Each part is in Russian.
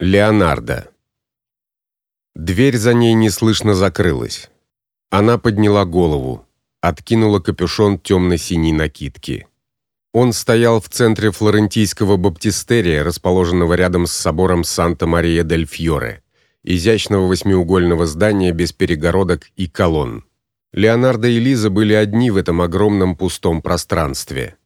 Леонардо. Дверь за ней неслышно закрылась. Она подняла голову, откинула капюшон темно синей накидки. Он стоял в центре флорентийского баптистерия, расположенного рядом с собором Санта-Мария-дель-Фьоре, изящного восьмиугольного здания без перегородок и колонн. Леонардо и Лиза были одни в этом огромном пустом пространстве.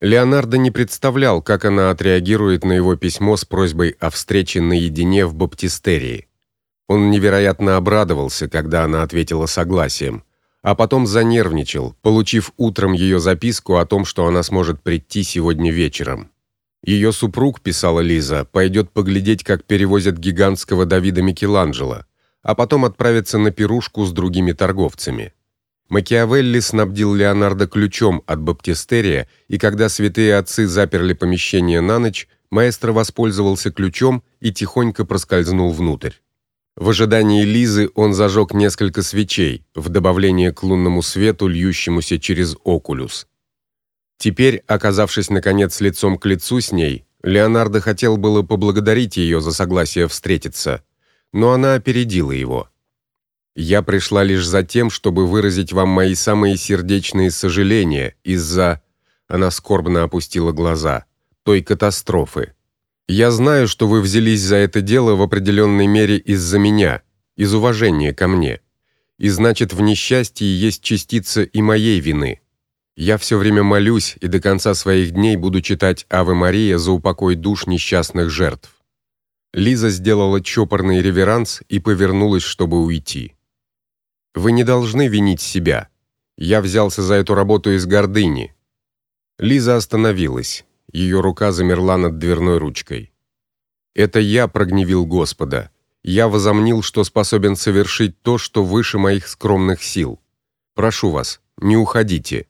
Леонардо не представлял, как она отреагирует на его письмо с просьбой о встрече наедине в баптистерии. Он невероятно обрадовался, когда она ответила согласием, а потом занервничал, получив утром ее записку о том, что она сможет прийти сегодня вечером. Ее супруг, писала Лиза, пойдет поглядеть, как перевозят гигантского Давида Микеланджело, а потом отправится на пирушку с другими торговцами. Макиавелли снабдил Леонардо ключом от баптистерия, и когда святые отцы заперли помещение на ночь, маэстро воспользовался ключом и тихонько проскользнул внутрь. В ожидании Лизы он зажег несколько свечей, в добавление к лунному свету, льющемуся через окулюс. Теперь, оказавшись наконец лицом к лицу с ней, Леонардо хотел было поблагодарить ее за согласие встретиться, но она опередила его. Я пришла лишь за тем, чтобы выразить вам мои самые сердечные сожаления из-за Она скорбно опустила глаза. той катастрофы. Я знаю, что вы взялись за это дело в определенной мере из-за меня, из уважения ко мне. И значит, в несчастье есть частица и моей вины. Я все время молюсь и до конца своих дней буду читать Аве Мария за упокой душ несчастных жертв. Лиза сделала чопорный реверанс и повернулась, чтобы уйти. Вы не должны винить себя. Я взялся за эту работу из гордыни. Лиза остановилась. Ее рука замерла над дверной ручкой. Это я прогневил Господа. Я возомнил, что способен совершить то, что выше моих скромных сил. Прошу вас, не уходите.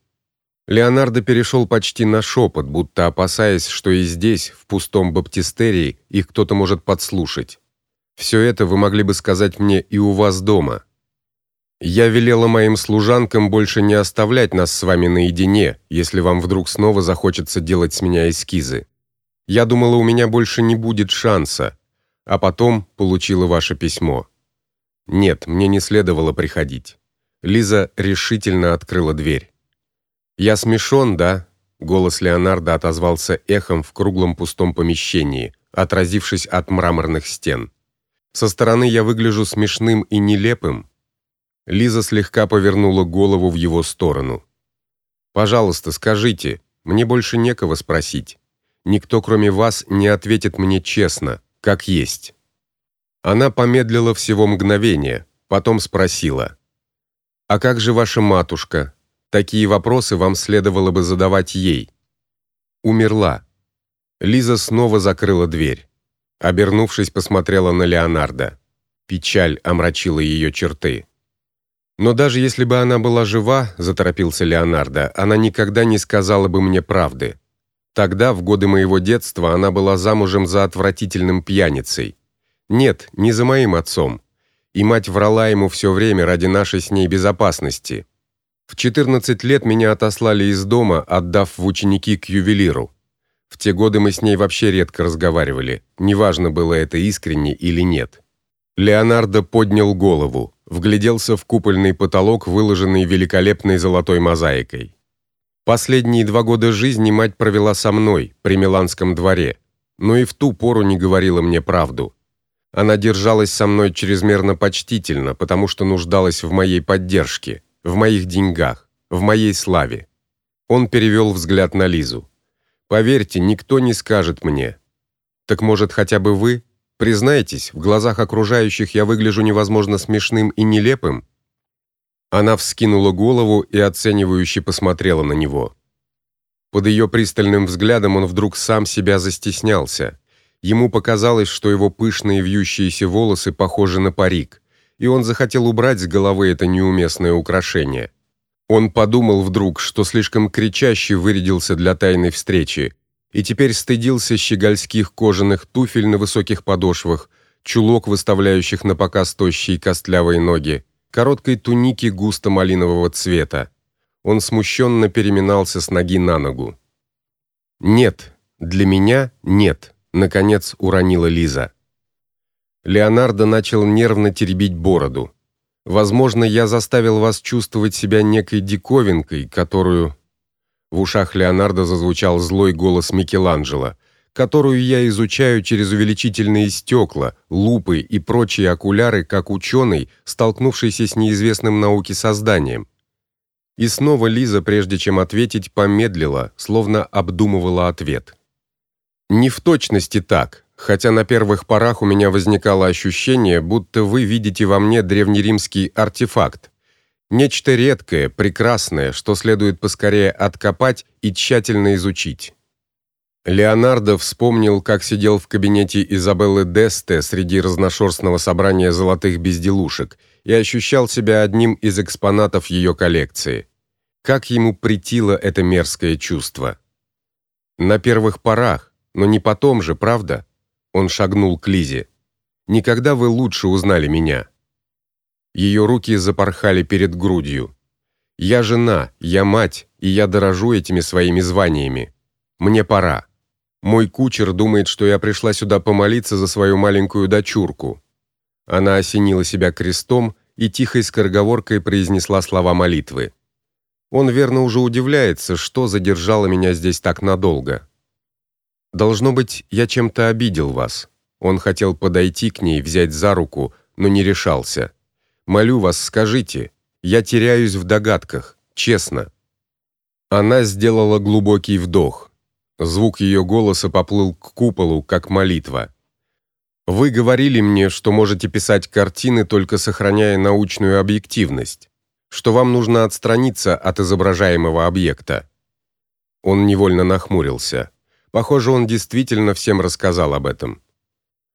Леонардо перешел почти на шепот, будто опасаясь, что и здесь, в пустом баптистерии, их кто-то может подслушать. Все это вы могли бы сказать мне и у вас дома. Я велела моим служанкам больше не оставлять нас с вами наедине, если вам вдруг снова захочется делать с меня эскизы. Я думала, у меня больше не будет шанса, а потом получила ваше письмо. Нет, мне не следовало приходить. Лиза решительно открыла дверь. Я смешон, да? Голос Леонардо отозвался эхом в круглом пустом помещении, отразившись от мраморных стен. Со стороны я выгляжу смешным и нелепым, Лиза слегка повернула голову в его сторону. Пожалуйста, скажите, мне больше некого спросить. Никто, кроме вас, не ответит мне честно, как есть. Она помедлила всего мгновение, потом спросила: "А как же ваша матушка? Такие вопросы вам следовало бы задавать ей". Умерла. Лиза снова закрыла дверь. Обернувшись, посмотрела на Леонардо. Печаль омрачила ее черты. Но даже если бы она была жива, заторопился Леонардо, она никогда не сказала бы мне правды. Тогда, в годы моего детства, она была замужем за отвратительным пьяницей. Нет, не за моим отцом. И мать врала ему все время ради нашей с ней безопасности. В 14 лет меня отослали из дома, отдав в ученики к ювелиру. В те годы мы с ней вообще редко разговаривали, неважно было это искренне или нет. Леонардо поднял голову вгляделся в купольный потолок, выложенный великолепной золотой мозаикой. Последние два года жизни мать провела со мной при Миланском дворе, но и в ту пору не говорила мне правду. Она держалась со мной чрезмерно почтительно, потому что нуждалась в моей поддержке, в моих деньгах, в моей славе. Он перевел взгляд на Лизу. Поверьте, никто не скажет мне. Так может, хотя бы вы? Признайтесь, в глазах окружающих я выгляжу невозможно смешным и нелепым. Она вскинула голову и оценивающе посмотрела на него. Под ее пристальным взглядом он вдруг сам себя застеснялся. Ему показалось, что его пышные вьющиеся волосы похожи на парик, и он захотел убрать с головы это неуместное украшение. Он подумал вдруг, что слишком кричаще вырядился для тайной встречи, и теперь стыдился щегольских кожаных туфель на высоких подошвах, чулок, выставляющих на показ тощие костлявые ноги, короткой туники густо-малинового цвета. Он смущенно переминался с ноги на ногу. "Нет, для меня нет", наконец уронила Лиза. Леонардо начал нервно теребить бороду. Возможно, я заставил вас чувствовать себя некой диковинкой, которую В ушах Леонардо зазвучал злой голос Микеланджело, которую я изучаю через увеличительные стекла, лупы и прочие окуляры, как ученый, столкнувшийся с неизвестным науке созданием. И снова Лиза, прежде чем ответить, помедлила, словно обдумывала ответ. Не в точности так, хотя на первых порах у меня возникало ощущение, будто вы видите во мне древнеримский артефакт. Нечто редкое, прекрасное, что следует поскорее откопать и тщательно изучить. Леонардо вспомнил, как сидел в кабинете Изабеллы Десте среди разношерстного собрания золотых безделушек и ощущал себя одним из экспонатов ее коллекции. Как ему претило это мерзкое чувство. На первых порах, но не потом же, правда? Он шагнул к Лизе. Никогда вы лучше узнали меня. Ее руки запорхали перед грудью. Я жена, я мать, и я дорожу этими своими званиями. Мне пора. Мой кучер думает, что я пришла сюда помолиться за свою маленькую дочурку. Она осенила себя крестом и тихой скороговоркой произнесла слова молитвы. Он верно уже удивляется, что задержало меня здесь так надолго. Должно быть, я чем-то обидел вас. Он хотел подойти к ней, взять за руку, но не решался. Молю вас, скажите. Я теряюсь в догадках, честно. Она сделала глубокий вдох. Звук ее голоса поплыл к куполу, как молитва. Вы говорили мне, что можете писать картины только сохраняя научную объективность, что вам нужно отстраниться от изображаемого объекта. Он невольно нахмурился. Похоже, он действительно всем рассказал об этом.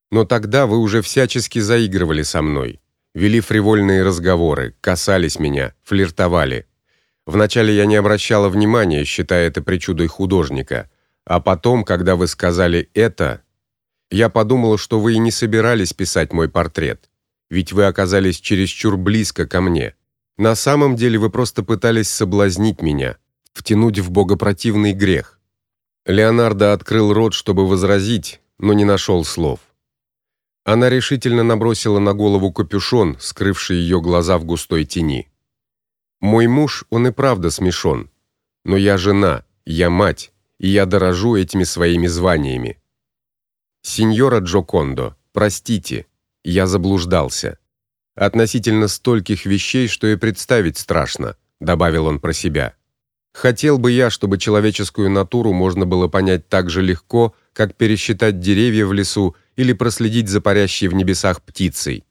Но тогда вы уже всячески заигрывали со мной, вели фривольные разговоры, касались меня, флиртовали. Вначале я не обращала внимания, считая это причудой художника, а потом, когда вы сказали это, я подумала, что вы и не собирались писать мой портрет, ведь вы оказались чересчур близко ко мне. На самом деле вы просто пытались соблазнить меня, втянуть в богопротивный грех. Леонардо открыл рот, чтобы возразить, но не нашел слов. Она решительно набросила на голову капюшон, скрывший ее глаза в густой тени. Мой муж, он и правда смешон, но я жена, я мать, и я дорожу этими своими званиями. Сеньора Джокондо, простите, я заблуждался. Относительно стольких вещей, что и представить страшно, добавил он про себя. Хотел бы я, чтобы человеческую натуру можно было понять так же легко, как пересчитать деревья в лесу или проследить за парящей в небесах птицей.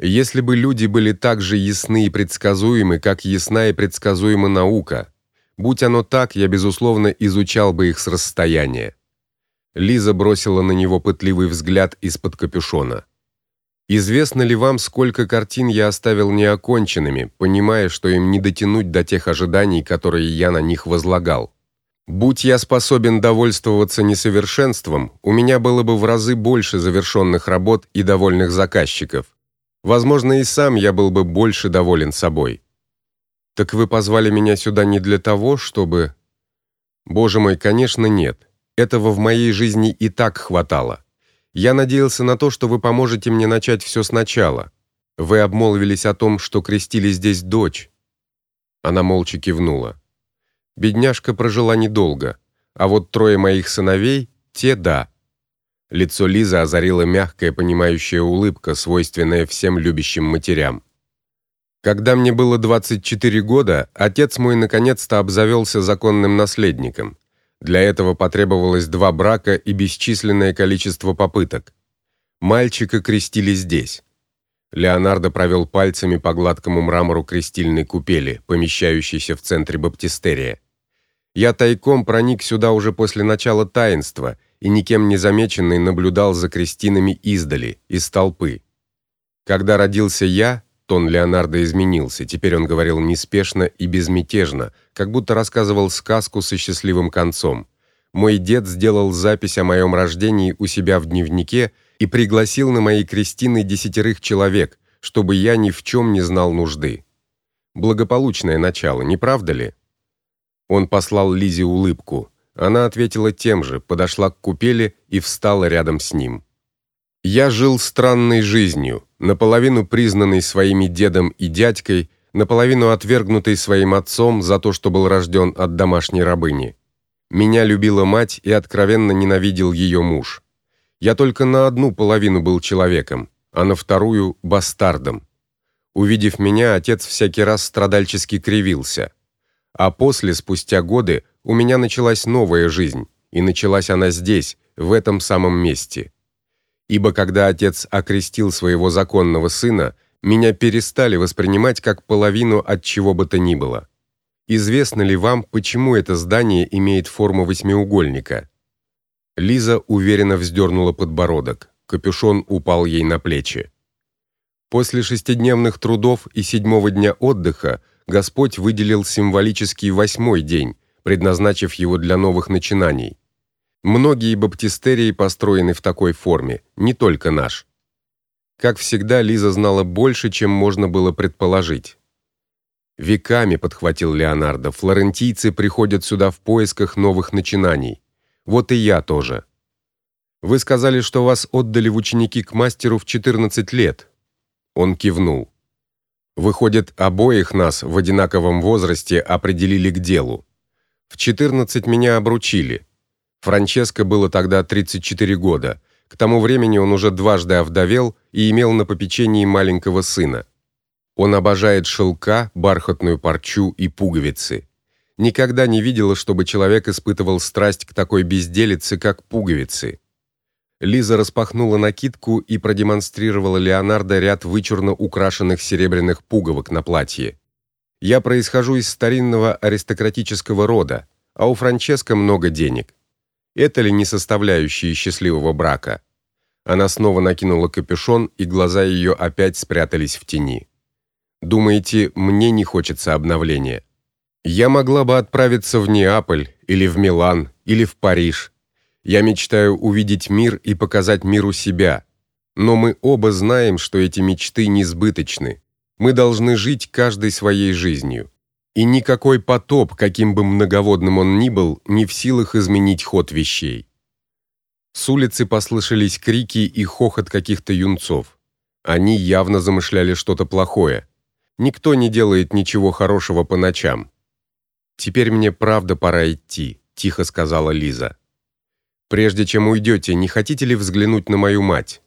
Если бы люди были так же ясны и предсказуемы, как ясна и предсказуема наука, будь оно так, я безусловно изучал бы их с расстояния. Лиза бросила на него пытливый взгляд из-под капюшона. Известно ли вам, сколько картин я оставил неоконченными, понимая, что им не дотянуть до тех ожиданий, которые я на них возлагал? Будь я способен довольствоваться несовершенством, у меня было бы в разы больше завершенных работ и довольных заказчиков. Возможно, и сам я был бы больше доволен собой. Так вы позвали меня сюда не для того, чтобы Боже мой, конечно, нет. Этого в моей жизни и так хватало. Я надеялся на то, что вы поможете мне начать все сначала. Вы обмолвились о том, что крестили здесь дочь. Она молча кивнула. Бедняжка прожила недолго, а вот трое моих сыновей, те да. Лицо Лизы озарила мягкая, понимающая улыбка, свойственная всем любящим матерям. Когда мне было 24 года, отец мой наконец-то обзавелся законным наследником. Для этого потребовалось два брака и бесчисленное количество попыток. Мальчика крестили здесь. Леонардо провел пальцами по гладкому мрамору крестильной купели, помещающейся в центре баптистерия. Я тайком проник сюда уже после начала таинства и никем не замеченный наблюдал за крестинами издали, из толпы. Когда родился я, Тон Леонардо изменился. Теперь он говорил неспешно и безмятежно, как будто рассказывал сказку со счастливым концом. Мой дед сделал запись о моем рождении у себя в дневнике и пригласил на мои крестины десятерых человек, чтобы я ни в чем не знал нужды. Благополучное начало, не правда ли? Он послал Лизе улыбку. Она ответила тем же, подошла к купели и встала рядом с ним. Я жил странной жизнью, наполовину признанный своими дедом и дядькой, наполовину отвергнутый своим отцом за то, что был рожден от домашней рабыни. Меня любила мать и откровенно ненавидел ее муж. Я только на одну половину был человеком, а на вторую бастардом. Увидев меня, отец всякий раз страдальчески кривился. А после, спустя годы, у меня началась новая жизнь, и началась она здесь, в этом самом месте. Ибо когда отец окрестил своего законного сына, меня перестали воспринимать как половину от чего бы то ни было. Известно ли вам, почему это здание имеет форму восьмиугольника? Лиза уверенно вздернула подбородок. Капюшон упал ей на плечи. После шестидневных трудов и седьмого дня отдыха Господь выделил символический восьмой день, предназначив его для новых начинаний. Многие баптистерии построены в такой форме, не только наш. Как всегда, Лиза знала больше, чем можно было предположить. Веками, подхватил Леонардо, флорентийцы приходят сюда в поисках новых начинаний. Вот и я тоже. Вы сказали, что вас отдали в ученики к мастеру в 14 лет. Он кивнул. Выходит, обоих нас в одинаковом возрасте определили к делу. В 14 меня обручили. Франческо было тогда 34 года. К тому времени он уже дважды овдовел и имел на попечении маленького сына. Он обожает шелка, бархатную парчу и пуговицы. Никогда не видела, чтобы человек испытывал страсть к такой безделице, как пуговицы. Лиза распахнула накидку и продемонстрировала Леонардо ряд вычурно украшенных серебряных пуговок на платье. Я происхожу из старинного аристократического рода, а у Франческо много денег. Это ли не составляющие счастливого брака? Она снова накинула капюшон, и глаза ее опять спрятались в тени. Думаете, мне не хочется обновления? Я могла бы отправиться в Неаполь или в Милан или в Париж. Я мечтаю увидеть мир и показать миру себя. Но мы оба знаем, что эти мечты несбыточны. Мы должны жить каждой своей жизнью и никакой потоп, каким бы многоводным он ни был, не в силах изменить ход вещей. С улицы послышались крики и хохот каких-то юнцов. Они явно замышляли что-то плохое. Никто не делает ничего хорошего по ночам. Теперь мне правда пора идти, тихо сказала Лиза. Прежде чем уйдете, не хотите ли взглянуть на мою мать?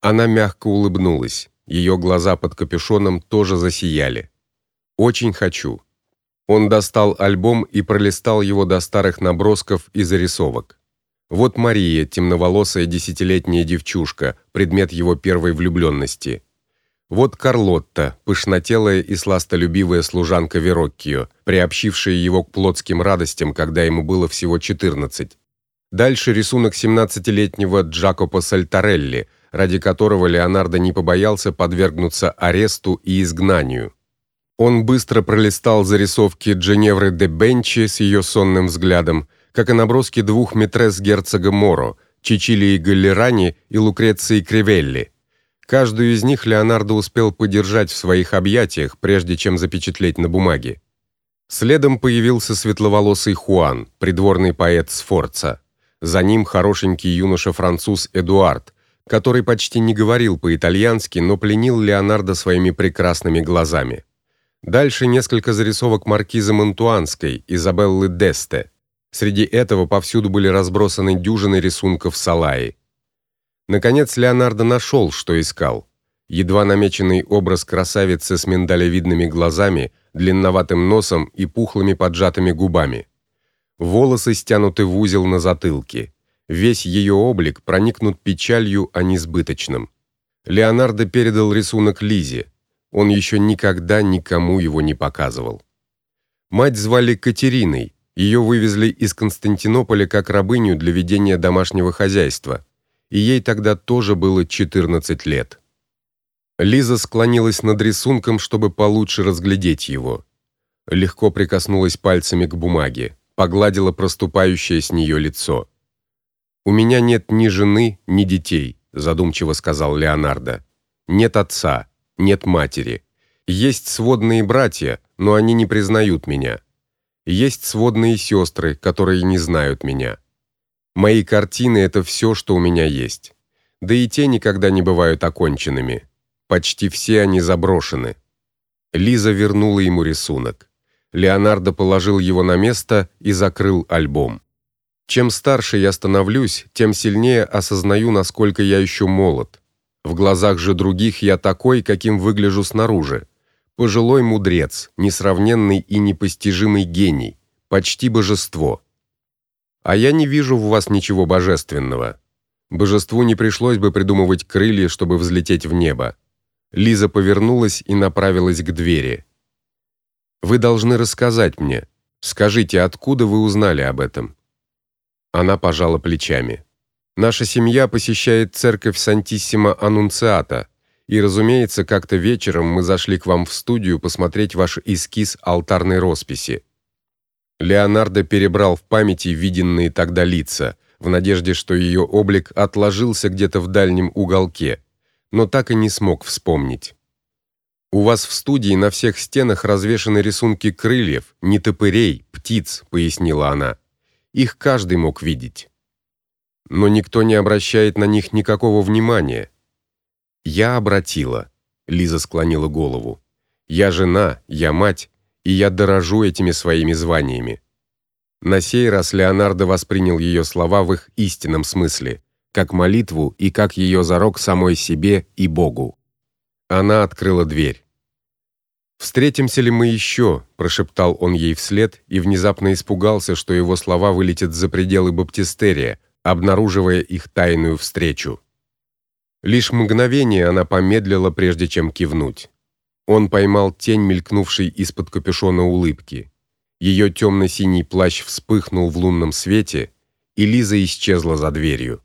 Она мягко улыбнулась. Ее глаза под капюшоном тоже засияли. Очень хочу. Он достал альбом и пролистал его до старых набросков и зарисовок. Вот Мария, темноволосая десятилетняя девчушка, предмет его первой влюбленности. Вот Карлотта, пышнотелая и сластолюбивая служанка Вероккио, приобщившая его к плотским радостям, когда ему было всего 14. Дальше рисунок 17-летнего Джакопо Сальтарелли, ради которого Леонардо не побоялся подвергнуться аресту и изгнанию. Он быстро пролистал зарисовки Дженевры де Бенчи с ее сонным взглядом, как и наброски двух метрес герцога Моро, Чичилии Галлерани и Лукреции Кривелли. Каждую из них Леонардо успел подержать в своих объятиях, прежде чем запечатлеть на бумаге. Следом появился светловолосый Хуан, придворный поэт Сфорца. За ним хорошенький юноша-француз Эдуард, который почти не говорил по-итальянски, но пленил Леонардо своими прекрасными глазами. Дальше несколько зарисовок маркизы Монтуанской, Изабеллы Десте. Среди этого повсюду были разбросаны дюжины рисунков Салаи. Наконец Леонардо нашел, что искал. Едва намеченный образ красавицы с миндалевидными глазами, длинноватым носом и пухлыми поджатыми губами. Волосы стянуты в узел на затылке. Весь ее облик проникнут печалью о несбыточном. Леонардо передал рисунок Лизе. Он еще никогда никому его не показывал. Мать звали Катериной. Ее вывезли из Константинополя как рабыню для ведения домашнего хозяйства, и ей тогда тоже было 14 лет. Лиза склонилась над рисунком, чтобы получше разглядеть его. Легко прикоснулась пальцами к бумаге, погладила проступающее с нее лицо. У меня нет ни жены, ни детей, задумчиво сказал Леонардо. Нет отца нет матери. Есть сводные братья, но они не признают меня. Есть сводные сестры, которые не знают меня. Мои картины это все, что у меня есть. Да и те никогда не бывают оконченными. Почти все они заброшены. Лиза вернула ему рисунок. Леонардо положил его на место и закрыл альбом. Чем старше я становлюсь, тем сильнее осознаю, насколько я еще молод. В глазах же других я такой, каким выгляжу снаружи. Пожилой мудрец, несравненный и непостижимый гений, почти божество. А я не вижу в вас ничего божественного. Божеству не пришлось бы придумывать крылья, чтобы взлететь в небо. Лиза повернулась и направилась к двери. Вы должны рассказать мне. Скажите, откуда вы узнали об этом? Она пожала плечами. Наша семья посещает церковь Сантиссима Аннунциата, и, разумеется, как-то вечером мы зашли к вам в студию посмотреть ваш эскиз алтарной росписи. Леонардо перебрал в памяти виденные тогда лица, в надежде, что ее облик отложился где-то в дальнем уголке но так и не смог вспомнить. У вас в студии на всех стенах развешаны рисунки крыльев, не топырей, птиц, пояснила она. Их каждый мог видеть. Но никто не обращает на них никакого внимания. Я обратила. Лиза склонила голову. Я жена, я мать, и я дорожу этими своими званиями. На сей раз Леонардо воспринял ее слова в их истинном смысле как молитву и как ее зарок самой себе и Богу. Она открыла дверь. Встретимся ли мы еще?» – прошептал он ей вслед и внезапно испугался, что его слова вылетят за пределы баптистерия, обнаруживая их тайную встречу. Лишь мгновение она помедлила, прежде чем кивнуть. Он поймал тень, мелькнувшей из-под капюшона улыбки. Ее темно синий плащ вспыхнул в лунном свете, и Лиза исчезла за дверью.